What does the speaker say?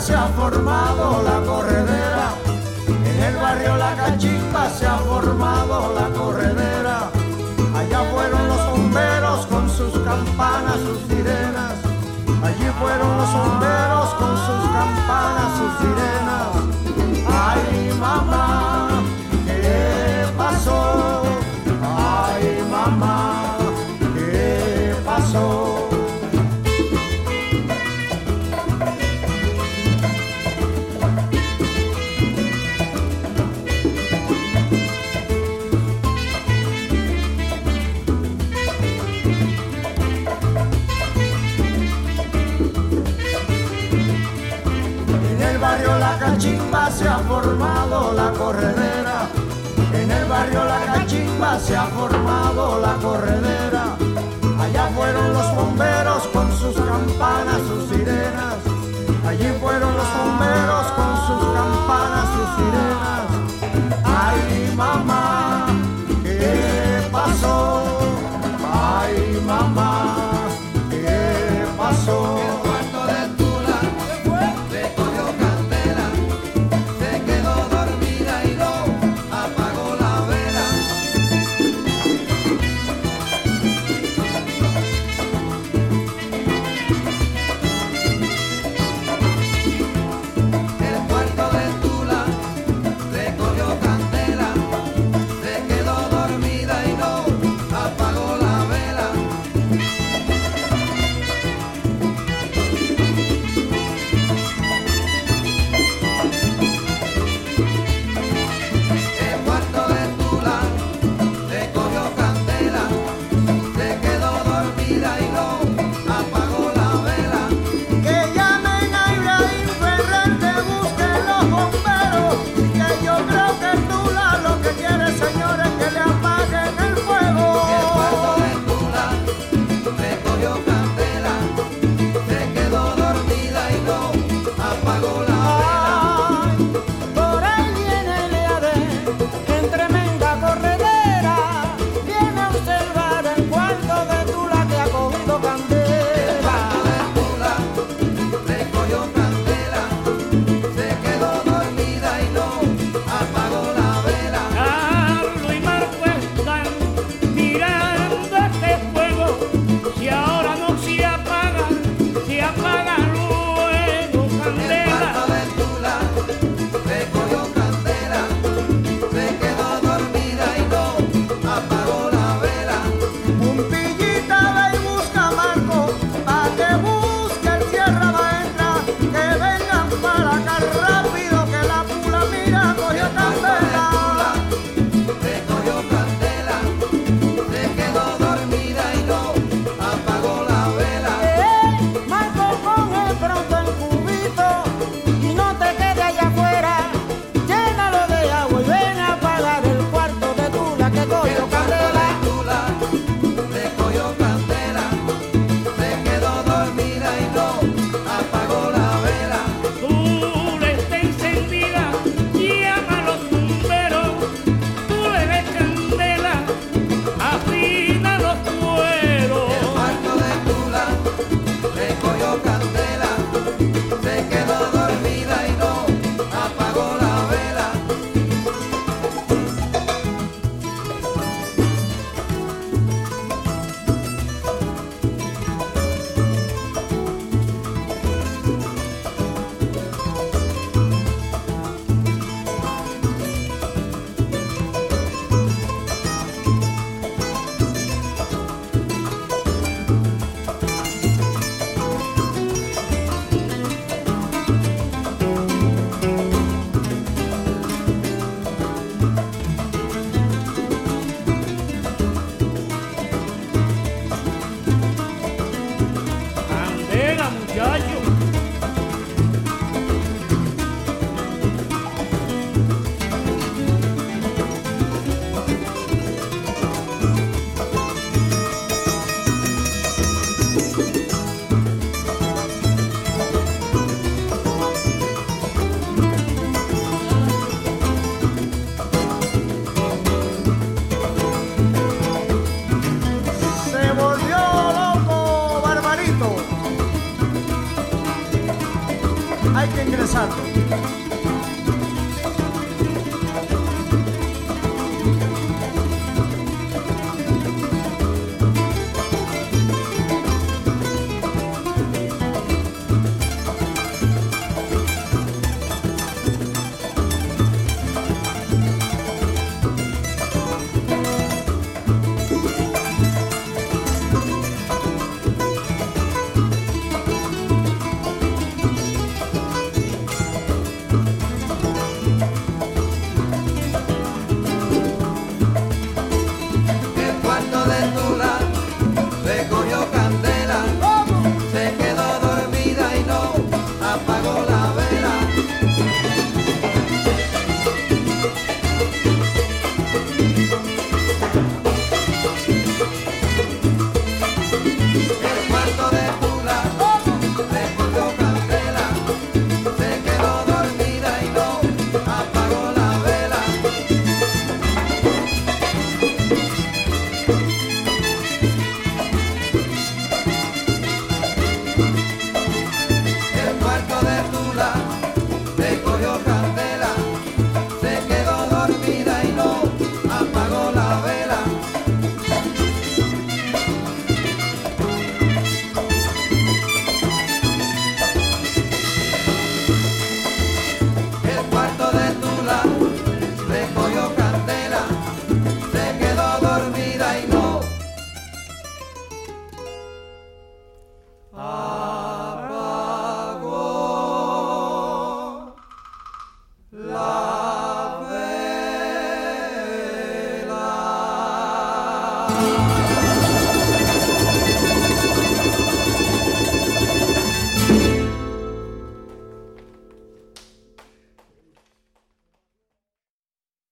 se ha formado la corredera. En el barrio la cachimba se ha formado la corredera. Allá fueron los bomberos con sus campanas, sus sirenas. Allí fueron los bomberos con sus campanas, sus sirenas. Ay, mamá, se ha formado la corredera. En el barrio La Cachimba se ha formado la corredera. Allá fueron los bomberos con sus campanas, sus sirenas. Allí fueron los bomberos con sus campanas, sus sirenas. hay que ingresarlo.